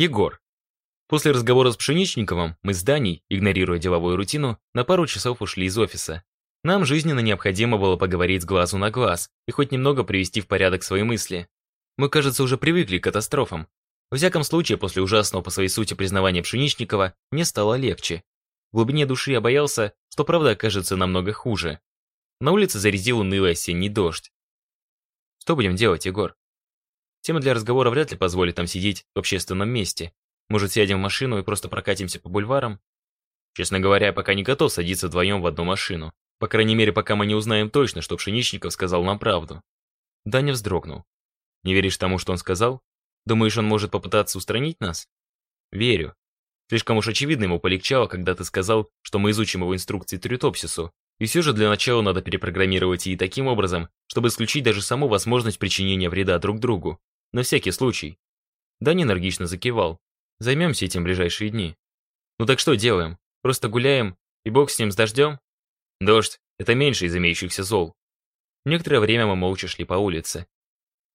Егор. После разговора с Пшеничниковым мы с Даней, игнорируя деловую рутину, на пару часов ушли из офиса. Нам жизненно необходимо было поговорить с глазу на глаз и хоть немного привести в порядок свои мысли. Мы, кажется, уже привыкли к катастрофам. В всяком случае, после ужасного по своей сути признавания Пшеничникова, мне стало легче. В глубине души я боялся, что правда окажется намного хуже. На улице зарядил унылый осенний дождь. Что будем делать, Егор? Тема для разговора вряд ли позволит нам сидеть в общественном месте. Может, сядем в машину и просто прокатимся по бульварам? Честно говоря, я пока не готов садиться вдвоем в одну машину. По крайней мере, пока мы не узнаем точно, что Пшеничников сказал нам правду. Даня вздрогнул. Не веришь тому, что он сказал? Думаешь, он может попытаться устранить нас? Верю. Слишком уж очевидно ему полегчало, когда ты сказал, что мы изучим его инструкции Трютопсису. И все же для начала надо перепрограммировать и таким образом, чтобы исключить даже саму возможность причинения вреда друг другу. На всякий случай. Даня энергично закивал. Займемся этим в ближайшие дни. Ну так что делаем? Просто гуляем, и бог с ним с дождем? Дождь — это меньше из имеющихся зол. Некоторое время мы молча шли по улице.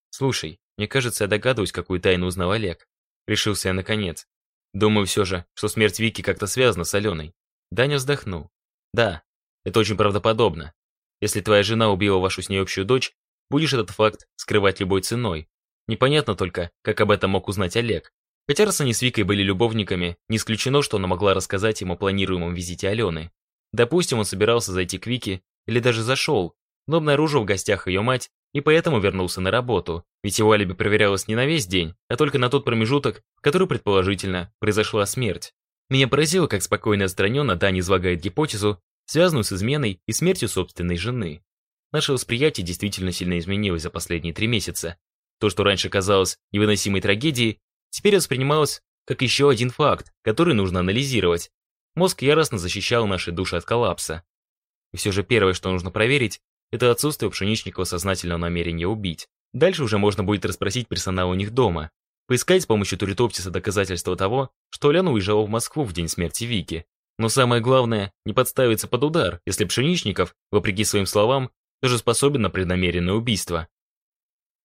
Слушай, мне кажется, я догадываюсь, какую тайну узнал Олег. Решился я наконец. Думаю все же, что смерть Вики как-то связана с Аленой. Даня вздохнул. Да, это очень правдоподобно. Если твоя жена убила вашу с ней общую дочь, будешь этот факт скрывать любой ценой. Непонятно только, как об этом мог узнать Олег. Хотя раз они с Викой были любовниками, не исключено, что она могла рассказать ему о планируемом визите Алены. Допустим, он собирался зайти к Вике, или даже зашел, но обнаружил в гостях ее мать, и поэтому вернулся на работу, ведь его алиби проверялось не на весь день, а только на тот промежуток, в который, предположительно, произошла смерть. Меня поразило, как спокойно и отстраненно Дани излагает гипотезу, связанную с изменой и смертью собственной жены. Наше восприятие действительно сильно изменилось за последние три месяца. То, что раньше казалось невыносимой трагедией, теперь воспринималось как еще один факт, который нужно анализировать, Мозг яростно защищал наши души от коллапса. И все же первое, что нужно проверить, это отсутствие у Пшеничникова сознательного намерения убить. Дальше уже можно будет расспросить персонал у них дома, поискать с помощью Туритоптиса доказательства того, что Лена уезжала в Москву в день смерти Вики. Но самое главное, не подставиться под удар, если Пшеничников, вопреки своим словам, тоже способен на преднамеренное убийство.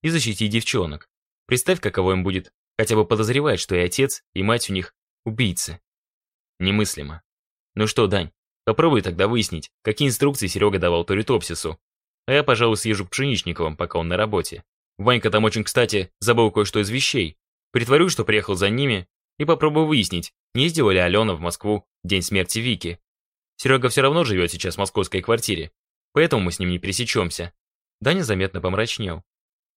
И защитить девчонок. Представь, каково им будет хотя бы подозревать, что и отец, и мать у них – убийцы. Немыслимо. Ну что, Дань, попробуй тогда выяснить, какие инструкции Серега давал Туритопсису. А я, пожалуй, съезжу к Пшеничниковым, пока он на работе. Ванька там очень кстати забыл кое-что из вещей. Притворюсь, что приехал за ними, и попробую выяснить, не ездила ли Алена в Москву день смерти Вики. Серега все равно живет сейчас в московской квартире, поэтому мы с ним не пересечемся. Даня заметно помрачнел.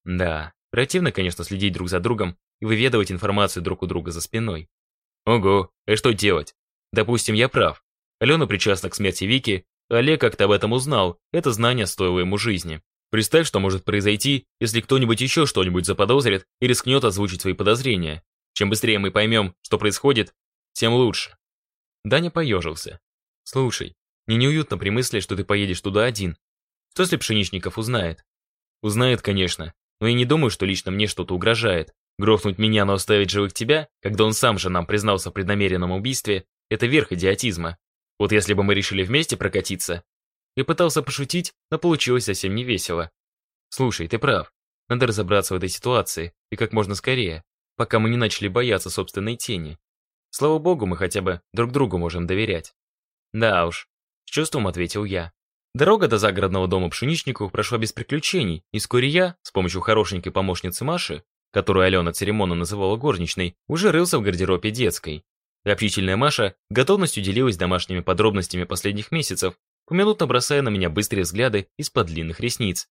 Да, противно, конечно, следить друг за другом и выведывать информацию друг у друга за спиной. Ого, и что делать? Допустим, я прав. Алена причастна к смерти Вики, а Олег как-то об этом узнал, это знание стоило ему жизни. Представь, что может произойти, если кто-нибудь еще что-нибудь заподозрит и рискнет озвучить свои подозрения. Чем быстрее мы поймем, что происходит, тем лучше. Даня поежился. Слушай, мне неуютно при мысли, что ты поедешь туда один. Что если Пшеничников узнает? Узнает, конечно, но я не думаю, что лично мне что-то угрожает. Грохнуть меня, но оставить живых тебя, когда он сам же нам признался в преднамеренном убийстве, это верх идиотизма. Вот если бы мы решили вместе прокатиться. Я пытался пошутить, но получилось совсем не весело. Слушай, ты прав. Надо разобраться в этой ситуации, и как можно скорее, пока мы не начали бояться собственной тени. Слава богу, мы хотя бы друг другу можем доверять. Да уж, с чувством ответил я. Дорога до загородного дома Пшеничниковых прошла без приключений, и вскоре я, с помощью хорошенькой помощницы Маши, которую Алена церемонно называла горничной, уже рылся в гардеробе детской. Общительная Маша готовностью делилась домашними подробностями последних месяцев, поминутно бросая на меня быстрые взгляды из-под длинных ресниц.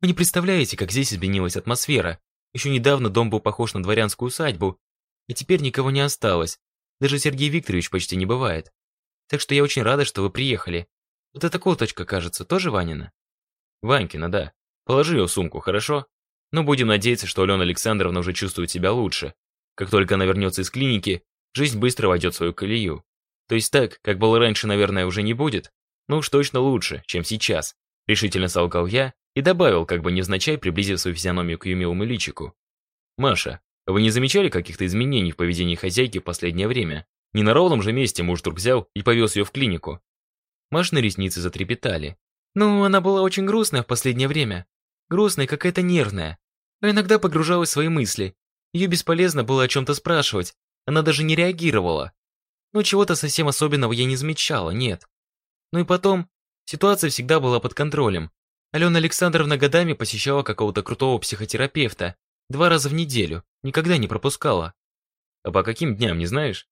Вы не представляете, как здесь изменилась атмосфера. Еще недавно дом был похож на дворянскую усадьбу, и теперь никого не осталось. Даже Сергей Викторович почти не бывает. Так что я очень рада, что вы приехали. Вот эта коточка, кажется, тоже Ванина? Ванькина, да. Положи ее в сумку, хорошо? Но будем надеяться, что Алена Александровна уже чувствует себя лучше. Как только она вернется из клиники, жизнь быстро войдет в свою колею. То есть так, как было раньше, наверное, уже не будет. Ну уж точно лучше, чем сейчас. Решительно солгал я и добавил, как бы невзначай, приблизив свою физиономию к ее милому личику. «Маша, вы не замечали каких-то изменений в поведении хозяйки в последнее время? Не на ровном же месте муж вдруг взял и повез ее в клинику». Машины ресницы затрепетали. «Ну, она была очень грустная в последнее время. Грустная, какая-то нервная. А иногда погружалась в свои мысли. Ее бесполезно было о чем-то спрашивать. она даже не реагировала. Ну, чего-то совсем особенного я не замечала, нет. Ну и потом, ситуация всегда была под контролем. Алена Александровна годами посещала какого-то крутого психотерапевта. Два раза в неделю, никогда не пропускала. А по каким дням, не знаешь?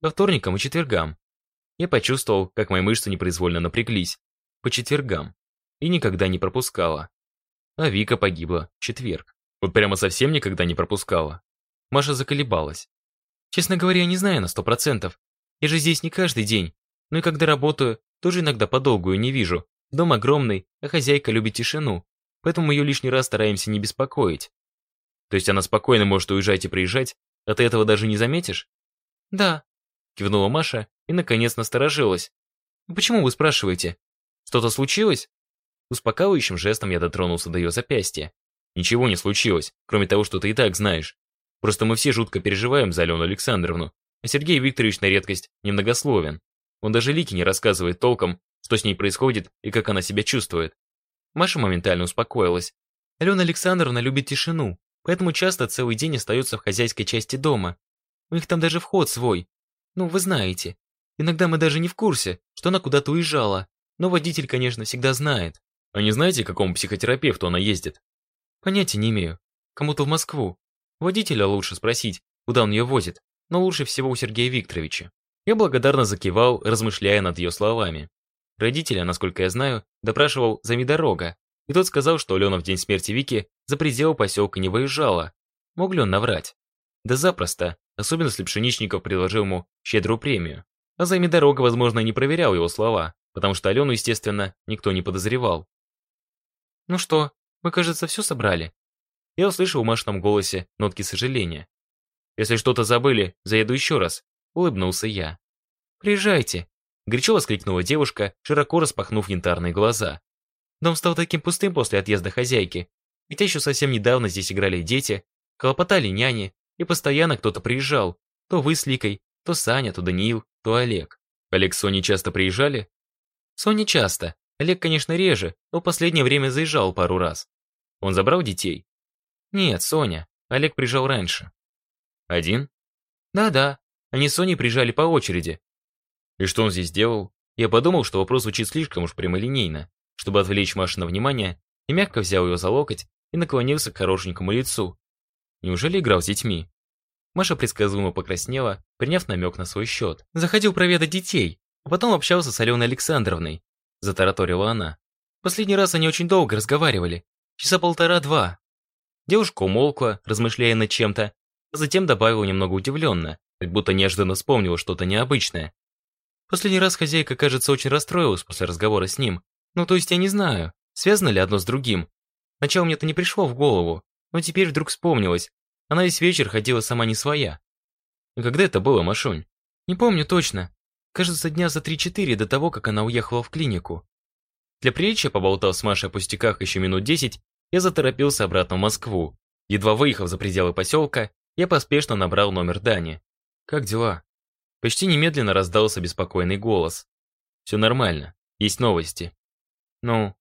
По вторникам и четвергам. Я почувствовал, как мои мышцы непроизвольно напряглись. По четвергам. И никогда не пропускала. А Вика погибла в четверг. Вот прямо совсем никогда не пропускала. Маша заколебалась. Честно говоря, я не знаю на сто процентов. Я же здесь не каждый день. Ну и когда работаю, тоже иногда подолгую не вижу. Дом огромный, а хозяйка любит тишину. Поэтому ее лишний раз стараемся не беспокоить. То есть она спокойно может уезжать и приезжать, а ты этого даже не заметишь? Да, кивнула Маша и наконец насторожилась. Почему вы спрашиваете? Что-то случилось? Успокаивающим жестом я дотронулся до ее запястья. Ничего не случилось, кроме того, что ты и так знаешь. Просто мы все жутко переживаем за Алену Александровну, а Сергей Викторович на редкость немногословен. Он даже Лике не рассказывает толком, что с ней происходит и как она себя чувствует. Маша моментально успокоилась. Алена Александровна любит тишину, поэтому часто целый день остается в хозяйской части дома. У них там даже вход свой. Ну, вы знаете. Иногда мы даже не в курсе, что она куда-то уезжала. Но водитель, конечно, всегда знает. А не знаете, к какому психотерапевту она ездит? Понятия не имею. Кому-то в Москву. Водителя лучше спросить, куда он ее возит, но лучше всего у Сергея Викторовича. Я благодарно закивал, размышляя над ее словами. Родителя, насколько я знаю, допрашивал за Замидорога, и тот сказал, что Алена в день смерти Вики за пределы поселка не выезжала. Мог ли он наврать? Да запросто, особенно если Пшеничников предложил ему щедрую премию. А за Замидорога, возможно, не проверял его слова, потому что Алену, естественно, никто не подозревал. «Ну что, мы, кажется, все собрали?» Я услышал в Машином голосе нотки сожаления. «Если что-то забыли, заеду еще раз», — улыбнулся я. «Приезжайте», — горячо воскликнула девушка, широко распахнув янтарные глаза. Дом стал таким пустым после отъезда хозяйки. Ведь еще совсем недавно здесь играли дети, хлопотали няни, и постоянно кто-то приезжал. То вы с Ликой, то Саня, то Даниил, то Олег. Олег с Соней часто приезжали? Соня часто. Олег, конечно, реже, но последнее время заезжал пару раз. Он забрал детей? Нет, Соня. Олег приезжал раньше. Один? Да-да. Они с Соней приезжали по очереди. И что он здесь делал? Я подумал, что вопрос звучит слишком уж прямолинейно, чтобы отвлечь Машина внимание, и мягко взял ее за локоть и наклонился к хорошенькому лицу. Неужели играл с детьми? Маша предсказуемо покраснела, приняв намек на свой счет. Заходил проведать детей, а потом общался с Аленой Александровной. Затараторила она. Последний раз они очень долго разговаривали. Часа полтора-два. Девушка умолкла, размышляя над чем-то, а затем добавила немного удивленно, как будто неожиданно вспомнила что-то необычное. Последний раз хозяйка, кажется, очень расстроилась после разговора с ним. Ну, то есть я не знаю, связано ли одно с другим. Сначала мне это не пришло в голову, но теперь вдруг вспомнилось. Она весь вечер ходила сама не своя. Когда это было, Машунь? Не помню точно. Кажется, дня за три-четыре до того, как она уехала в клинику. Для приличия, поболтав с Машей о пустяках еще минут десять, я заторопился обратно в Москву. Едва выехав за пределы поселка, я поспешно набрал номер Дани. «Как дела?» Почти немедленно раздался беспокойный голос. «Все нормально. Есть новости». «Ну?»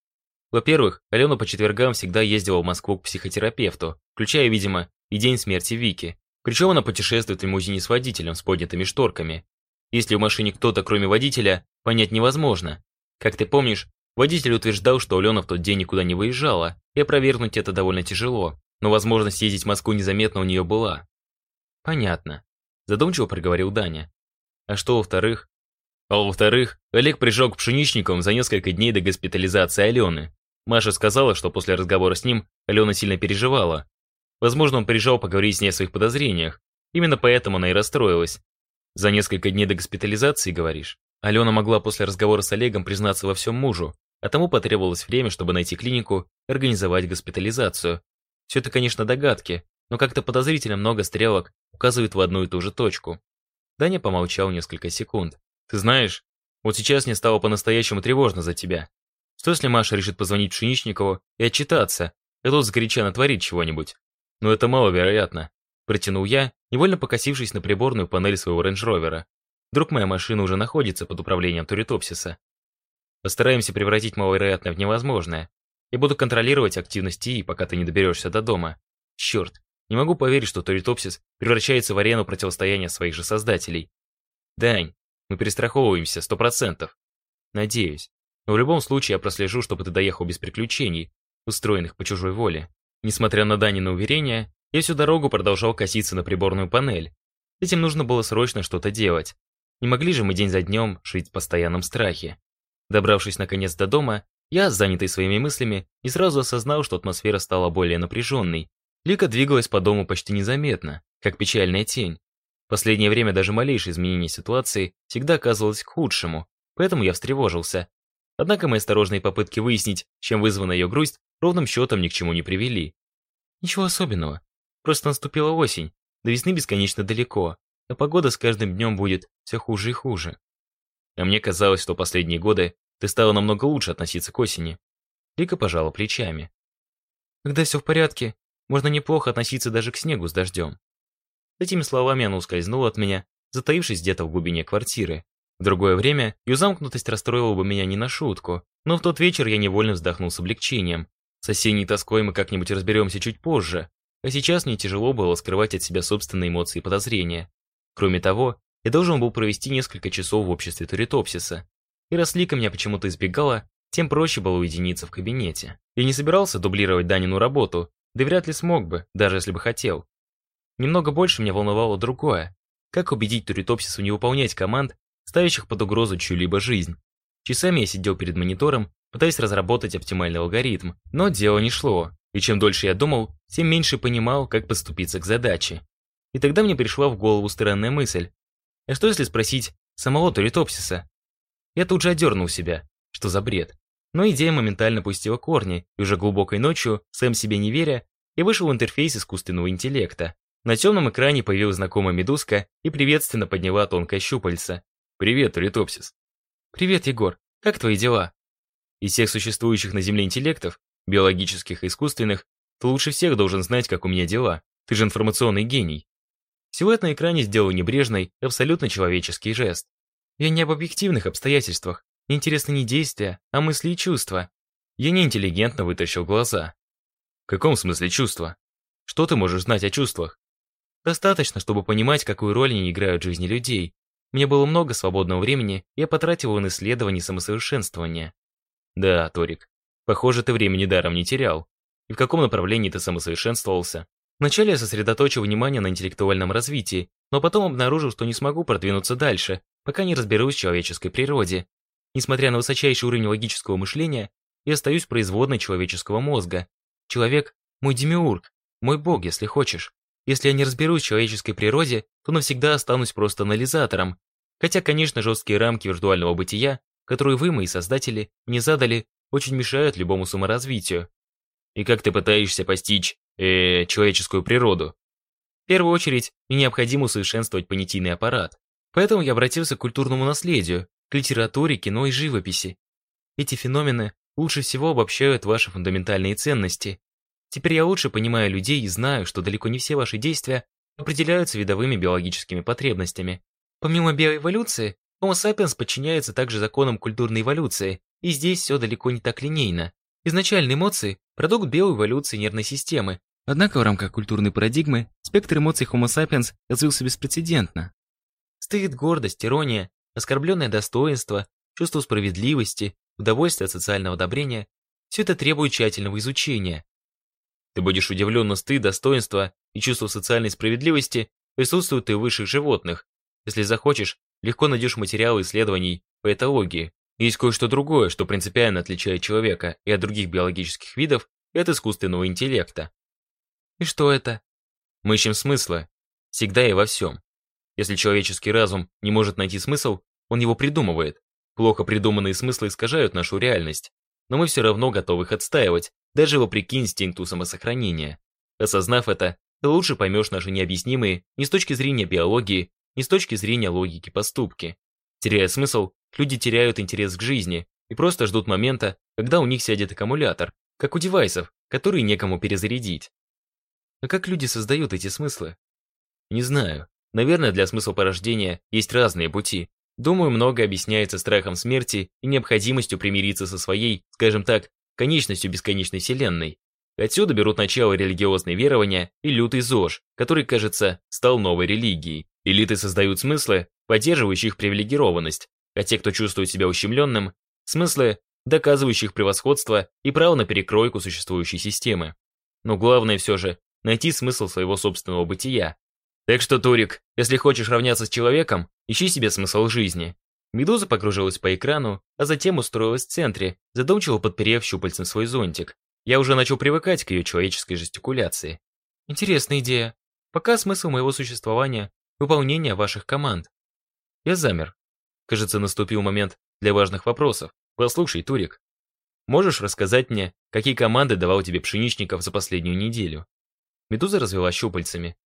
Во-первых, Алена по четвергам всегда ездила в Москву к психотерапевту, включая, видимо, и день смерти Вики. Причем она путешествует в лимузине с водителем с поднятыми шторками. Если в машине кто-то, кроме водителя, понять невозможно. Как ты помнишь, водитель утверждал, что Алена в тот день никуда не выезжала, и опровергнуть это довольно тяжело, но возможность ездить в Москву незаметно у нее была. Понятно. Задумчиво проговорил Даня. А что во-вторых? А во-вторых, Олег прижал к пшеничникам за несколько дней до госпитализации Алены. Маша сказала, что после разговора с ним Алена сильно переживала. Возможно, он приезжал поговорить с ней о своих подозрениях. Именно поэтому она и расстроилась. За несколько дней до госпитализации, говоришь? Алена могла после разговора с Олегом признаться во всем мужу, а тому потребовалось время, чтобы найти клинику организовать госпитализацию. Все это, конечно, догадки, но как-то подозрительно много стрелок указывает в одну и ту же точку. Даня помолчал несколько секунд. «Ты знаешь, вот сейчас мне стало по-настоящему тревожно за тебя. Что если Маша решит позвонить Пшеничникову и отчитаться, и тот сгоряча натворит чего-нибудь? Но это маловероятно», – протянул я, невольно покосившись на приборную панель своего рейндж-ровера. Вдруг моя машина уже находится под управлением Туритопсиса. Постараемся превратить маловероятное в невозможное. Я буду контролировать активность ТИИ, пока ты не доберешься до дома. Черт, Не могу поверить, что Торитопсис превращается в арену противостояния своих же создателей. Дань, мы перестраховываемся, сто процентов. Надеюсь. Но в любом случае я прослежу, чтобы ты доехал без приключений, устроенных по чужой воле. Несмотря на Данина уверения, я всю дорогу продолжал коситься на приборную панель. Этим нужно было срочно что-то делать. Не могли же мы день за днем жить в постоянном страхе. Добравшись наконец до дома, я, занятый своими мыслями, не сразу осознал, что атмосфера стала более напряженной. Лика двигалась по дому почти незаметно, как печальная тень. В последнее время даже малейшее изменение ситуации всегда оказывалось к худшему, поэтому я встревожился. Однако мои осторожные попытки выяснить, чем вызвана ее грусть, ровным счетом ни к чему не привели. Ничего особенного. Просто наступила осень, до весны бесконечно далеко, а погода с каждым днем будет все хуже и хуже. А мне казалось, что последние годы ты стала намного лучше относиться к осени. Лика пожала плечами. Когда все в порядке, можно неплохо относиться даже к снегу с дождем. С этими словами она ускользнула от меня, затаившись где-то в глубине квартиры. В другое время ее замкнутость расстроила бы меня не на шутку, но в тот вечер я невольно вздохнул с облегчением. С осенней тоской мы как-нибудь разберемся чуть позже, а сейчас мне тяжело было скрывать от себя собственные эмоции и подозрения. Кроме того, я должен был провести несколько часов в обществе Туритопсиса. И раз Лика меня почему-то избегала, тем проще было уединиться в кабинете. Я не собирался дублировать Данину работу, да вряд ли смог бы, даже если бы хотел. Немного больше меня волновало другое. Как убедить Туритопсису не выполнять команд, ставящих под угрозу чью-либо жизнь? Часами я сидел перед монитором, пытаясь разработать оптимальный алгоритм, но дело не шло, и чем дольше я думал, тем меньше понимал, как подступиться к задаче. И тогда мне пришла в голову странная мысль. А что если спросить самого Туритопсиса? Я тут же одернул себя. Что за бред? Но идея моментально пустила корни, и уже глубокой ночью, сам себе не веря, я вышел в интерфейс искусственного интеллекта. На темном экране появилась знакомая медузка и приветственно подняла тонкое щупальце. «Привет, Туритопсис». «Привет, Егор. Как твои дела?» Из всех существующих на Земле интеллектов, биологических и искусственных, ты лучше всех должен знать, как у меня дела. Ты же информационный гений. Силуэт на экране сделал небрежный, абсолютно человеческий жест. Я не об объективных обстоятельствах. Мне интересны не действия, а мысли и чувства. Я неинтеллигентно вытащил глаза. В каком смысле чувства? Что ты можешь знать о чувствах? Достаточно, чтобы понимать, какую роль они играют в жизни людей. Мне было много свободного времени, я потратил его на исследование самосовершенствования. Да, Торик, похоже, ты времени даром не терял. И в каком направлении ты самосовершенствовался? Вначале я сосредоточил внимание на интеллектуальном развитии, но потом обнаружил, что не смогу продвинуться дальше, пока не разберусь в человеческой природе. Несмотря на высочайший уровень логического мышления, я остаюсь производной человеческого мозга. Человек – мой демиург, мой бог, если хочешь. Если я не разберусь в человеческой природе, то навсегда останусь просто анализатором. Хотя, конечно, жесткие рамки виртуального бытия, которые вы, мои создатели, мне задали, очень мешают любому саморазвитию. И как ты пытаешься постичь, э, человеческую природу? В первую очередь, мне необходимо усовершенствовать понятийный аппарат. Поэтому я обратился к культурному наследию, к литературе, кино и живописи. Эти феномены лучше всего обобщают ваши фундаментальные ценности, Теперь я лучше понимаю людей и знаю, что далеко не все ваши действия определяются видовыми биологическими потребностями. Помимо биоэволюции, Homo sapiens подчиняется также законам культурной эволюции, и здесь все далеко не так линейно. Изначальные эмоции – продукт биоэволюции нервной системы, однако в рамках культурной парадигмы спектр эмоций Homo sapiens развился беспрецедентно. Стыд, гордость, ирония, оскорбленное достоинство, чувство справедливости, удовольствие от социального одобрения – все это требует тщательного изучения, ты будешь удивлен, но стыд, достоинство и чувство социальной справедливости присутствуют и у высших животных. Если захочешь, легко найдешь материалы исследований по этологии. Есть кое-что другое, что принципиально отличает человека и от других биологических видов и от искусственного интеллекта. И что это? Мы ищем смысла. Всегда и во всем. Если человеческий разум не может найти смысл, он его придумывает. Плохо придуманные смыслы искажают нашу реальность. Но мы все равно готовы их отстаивать, даже вопреки инстинкту самосохранения. Осознав это, ты лучше поймешь наши необъяснимые ни с точки зрения биологии, ни с точки зрения логики поступки. Теряя смысл, люди теряют интерес к жизни и просто ждут момента, когда у них сядет аккумулятор, как у девайсов, которые некому перезарядить. А как люди создают эти смыслы? Не знаю. Наверное, для смысла порождения есть разные пути. Думаю, многое объясняется страхом смерти и необходимостью примириться со своей, скажем так, конечностью бесконечной вселенной. Отсюда берут начало религиозные верования и лютый ЗОЖ, который, кажется, стал новой религией. Элиты создают смыслы, поддерживающие их привилегированность, а те, кто чувствует себя ущемленным, смыслы, доказывающих превосходство и право на перекройку существующей системы. Но главное все же найти смысл своего собственного бытия. Так что, Турик, если хочешь равняться с человеком, ищи себе смысл жизни. Медуза покружилась по экрану, а затем устроилась в центре, задумчиво подперев щупальцем свой зонтик. Я уже начал привыкать к ее человеческой жестикуляции. Интересная идея. Пока смысл моего существования – выполнение ваших команд. Я замер. Кажется, наступил момент для важных вопросов. Послушай, Турик, можешь рассказать мне, какие команды давал тебе Пшеничников за последнюю неделю? Медуза развела щупальцами.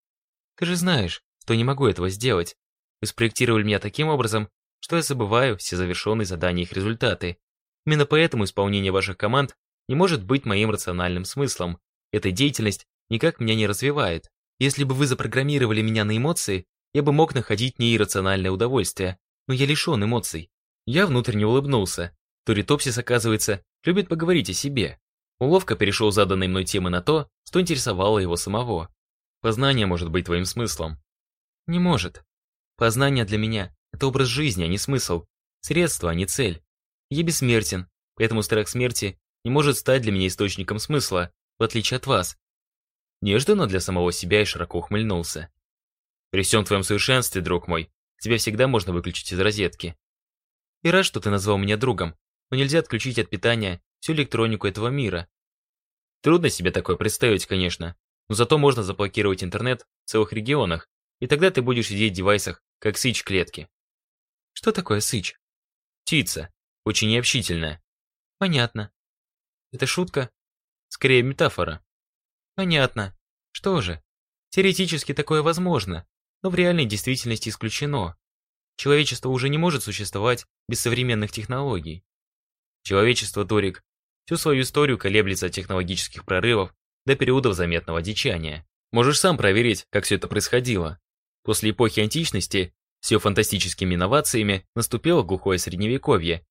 Ты же знаешь, что не могу этого сделать. Вы спроектировали меня таким образом, что я забываю все завершенные задания и их результаты. Именно поэтому исполнение ваших команд не может быть моим рациональным смыслом. Эта деятельность никак меня не развивает. Если бы вы запрограммировали меня на эмоции, я бы мог находить неиррациональное удовольствие, но я лишен эмоций. Я внутренне улыбнулся. Туритопсис, оказывается, любит поговорить о себе. Уловка перешел заданной мной темы на то, что интересовало его самого. Познание может быть твоим смыслом. Не может. Познание для меня – это образ жизни, а не смысл. Средство, а не цель. Я бессмертен, поэтому страх смерти не может стать для меня источником смысла, в отличие от вас. Неожиданно для самого себя и широко ухмыльнулся. При всем твоем совершенстве, друг мой, тебя всегда можно выключить из розетки. И рад, что ты назвал меня другом, но нельзя отключить от питания всю электронику этого мира. Трудно себе такое представить, конечно, но зато можно заблокировать интернет в целых регионах, и тогда ты будешь сидеть в девайсах, как сыч клетки. Что такое сыч? Птица, очень необщительная. Понятно. Это шутка? Скорее метафора. Понятно. Что же, теоретически такое возможно, но в реальной действительности исключено. Человечество уже не может существовать без современных технологий. Человечество, Торик, всю свою историю колеблется от технологических прорывов до периодов заметного одичания. Можешь сам проверить, как все это происходило. После эпохи античности ее фантастическими инновациями наступило глухое средневековье.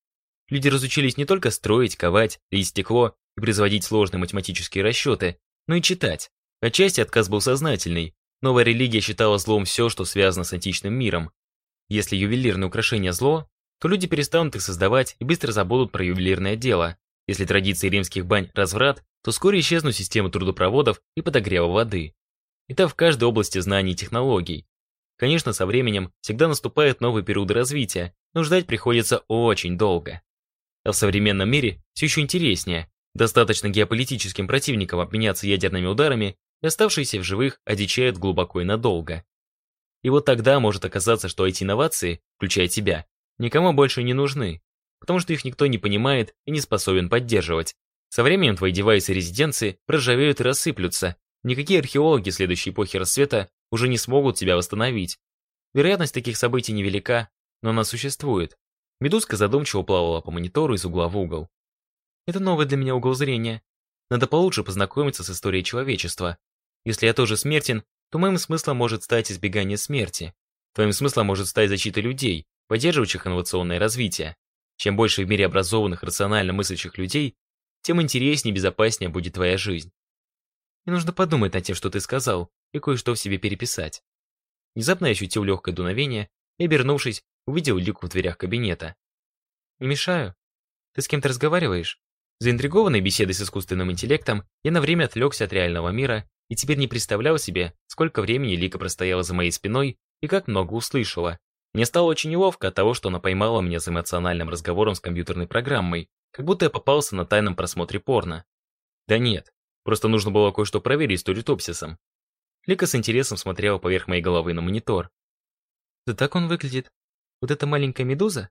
Люди разучились не только строить, ковать, лить стекло и производить сложные математические расчеты, но и читать. Отчасти отказ был сознательный. Новая религия считала злом все, что связано с античным миром. Если ювелирное украшение зло, то люди перестанут их создавать и быстро забудут про ювелирное дело. Если традиции римских бань – разврат, то вскоре исчезнут системы трудопроводов и подогрева воды. И так в каждой области знаний и технологий. Конечно, со временем всегда наступают новые периоды развития, но ждать приходится очень долго. А в современном мире все еще интереснее. Достаточно геополитическим противникам обменяться ядерными ударами, оставшиеся в живых одичают глубоко и надолго. И вот тогда может оказаться, что эти инновации, включая тебя, никому больше не нужны, потому что их никто не понимает и не способен поддерживать. Со временем твои девайсы резиденции проржавеют и рассыплются. Никакие археологи следующей эпохи расцвета уже не смогут тебя восстановить. Вероятность таких событий невелика, но она существует. Медузка задумчиво плавала по монитору из угла в угол. Это новый для меня угол зрения. Надо получше познакомиться с историей человечества. Если я тоже смертен, то моим смыслом может стать избегание смерти. Твоим смыслом может стать защита людей, поддерживающих инновационное развитие. Чем больше в мире образованных, рационально мыслящих людей, тем интереснее и безопаснее будет твоя жизнь. Мне нужно подумать над тем, что ты сказал, и кое-что в себе переписать. Внезапно я ощутил легкое дуновение и, обернувшись, увидел Лику в дверях кабинета. «Не мешаю? Ты с кем-то разговариваешь?» Заинтригованный беседой с искусственным интеллектом, я на время отвлекся от реального мира и теперь не представлял себе, сколько времени Лика простояла за моей спиной и как много услышала. Мне стало очень неловко от того, что она поймала меня за эмоциональным разговором с компьютерной программой, как будто я попался на тайном просмотре порно. Да нет, просто нужно было кое-что проверить с туритопсисом. Лика с интересом смотрела поверх моей головы на монитор. Да так он выглядит. Вот эта маленькая медуза?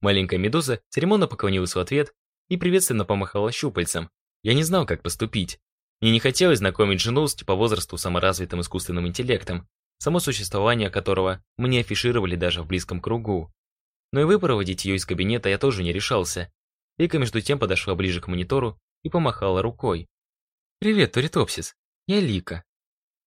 Маленькая медуза церемонно поклонилась в ответ и приветственно помахала щупальцем. Я не знал, как поступить. Мне не хотелось знакомить жену с по возрасту саморазвитым искусственным интеллектом, само существование которого мне афишировали даже в близком кругу. Но и выпроводить ее из кабинета я тоже не решался. Лика между тем подошла ближе к монитору и помахала рукой. «Привет, Туритопсис. Я Лика».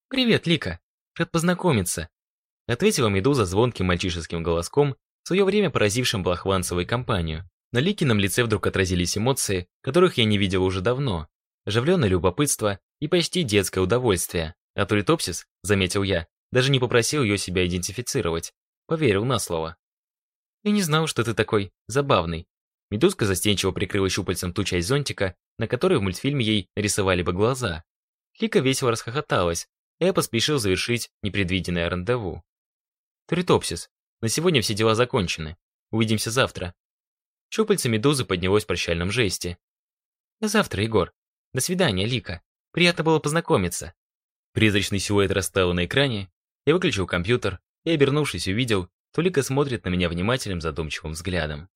«Привет, Лика. Рад познакомиться», — ответила Медуза звонким мальчишеским голоском, в свое время поразившим Блахванцевой компанию. На Ликином лице вдруг отразились эмоции, которых я не видел уже давно. Оживленное любопытство и почти детское удовольствие. А Туритопсис, заметил я, даже не попросил ее себя идентифицировать. Поверил на слово. «Я не знал, что ты такой забавный». Медузка застенчиво прикрыла щупальцем ту часть зонтика, на которой в мультфильме ей рисовали бы глаза. Лика весело расхохоталась, и я поспешил завершить непредвиденное рандеву. «Туритопсис, на сегодня все дела закончены. Увидимся завтра». Щупальце медузы поднялось в прощальном жесте. «До завтра, Егор. До свидания, Лика. Приятно было познакомиться». Призрачный силуэт расстал на экране, я выключил компьютер и, обернувшись, увидел, то Лика смотрит на меня внимательным задумчивым взглядом.